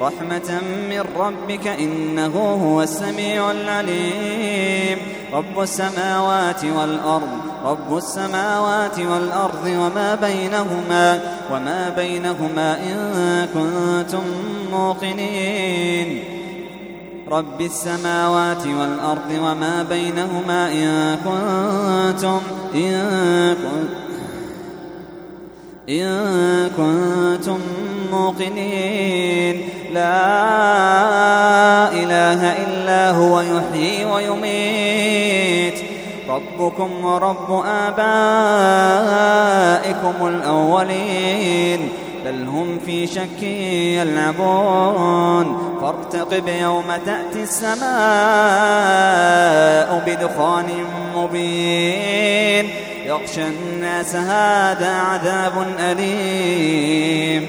رحمة من ربك إنه هو السميع العليم. رب السماوات والأرض رب السماوات والأرض وما بينهما وما بينهما إن كنتم موقنين. رب السماوات والأرض وما بينهما إن كنتم إن كنتم إن كنتم موقنين لا إله إلا هو يحيي ويميت. ربكم ورب آبائكم الأولين. بل هم في شك يلعبون. فارتقب يوم تأتي السماء بدخان مبين. يغشى الناس هذا عذاب أليم.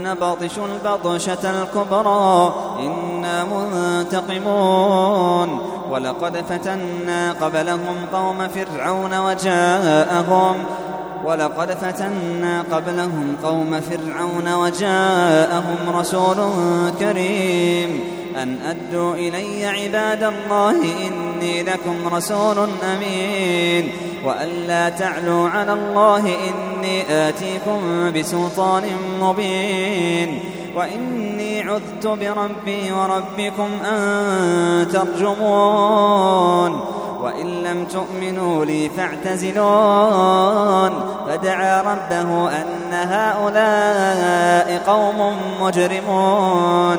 نبطش البطشة الكبرى إنا منتقمون. ولقد فتنا قبلهم قوم فرعون وجاءهم ولقد فتنا قبلهم قوم فرعون وجاءهم رسول كريم. أن أدوا إلي عباد الله إني لكم رسول أمين. وأن لا تعلوا على الله إني آتيكم بسلطان مبين. وإني عذت بربي وربكم أن ترجمون. وإن لم تؤمنوا لي فاعتزلون. فدعا ربه أن هؤلاء قوم مجرمون.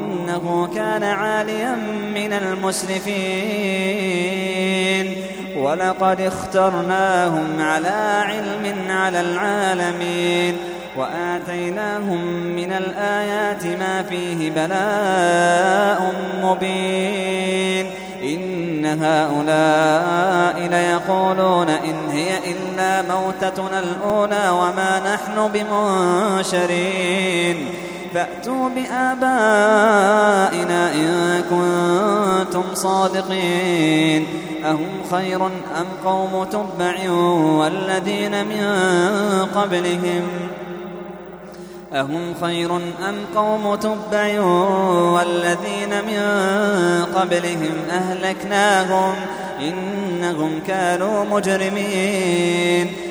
إنه كان عاليا من المسرفين. ولقد اخترناهم على علم على العالمين. وآتيناهم من الآيات ما فيه بلاء مبين. إن هؤلاء ليقولون إن هي إلا موتتنا الأولى وما نحن بمنشرين. فأتوا بآبائنا إن كنتم صادقين. أهم خير أم قوم تبع والذين من قبلهم؟ أهم خير أم قوم تبع والذين من قبلهم؟ أهلكناهم. إنهم كانوا مجرمين.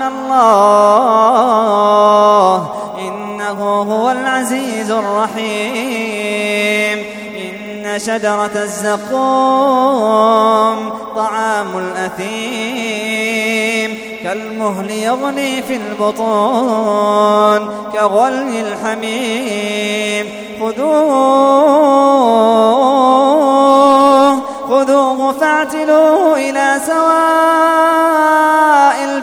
من الله. إن إنه هو العزيز الرحيم. إن شجرة الزقوم طعام الأثيم. كالمهل يغلي في البطون كغلي الحميم. خذوه خذوه فاعتلوه إلى سواء.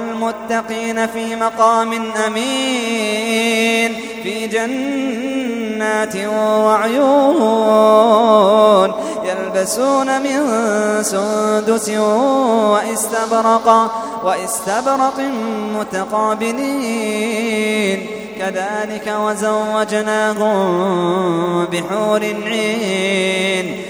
إن المتقين في مقام أمين في جنات وعيون يلبسون من سندس واستبرق واستبرق متقابلين. كذلك وزوجناهم بحور عين.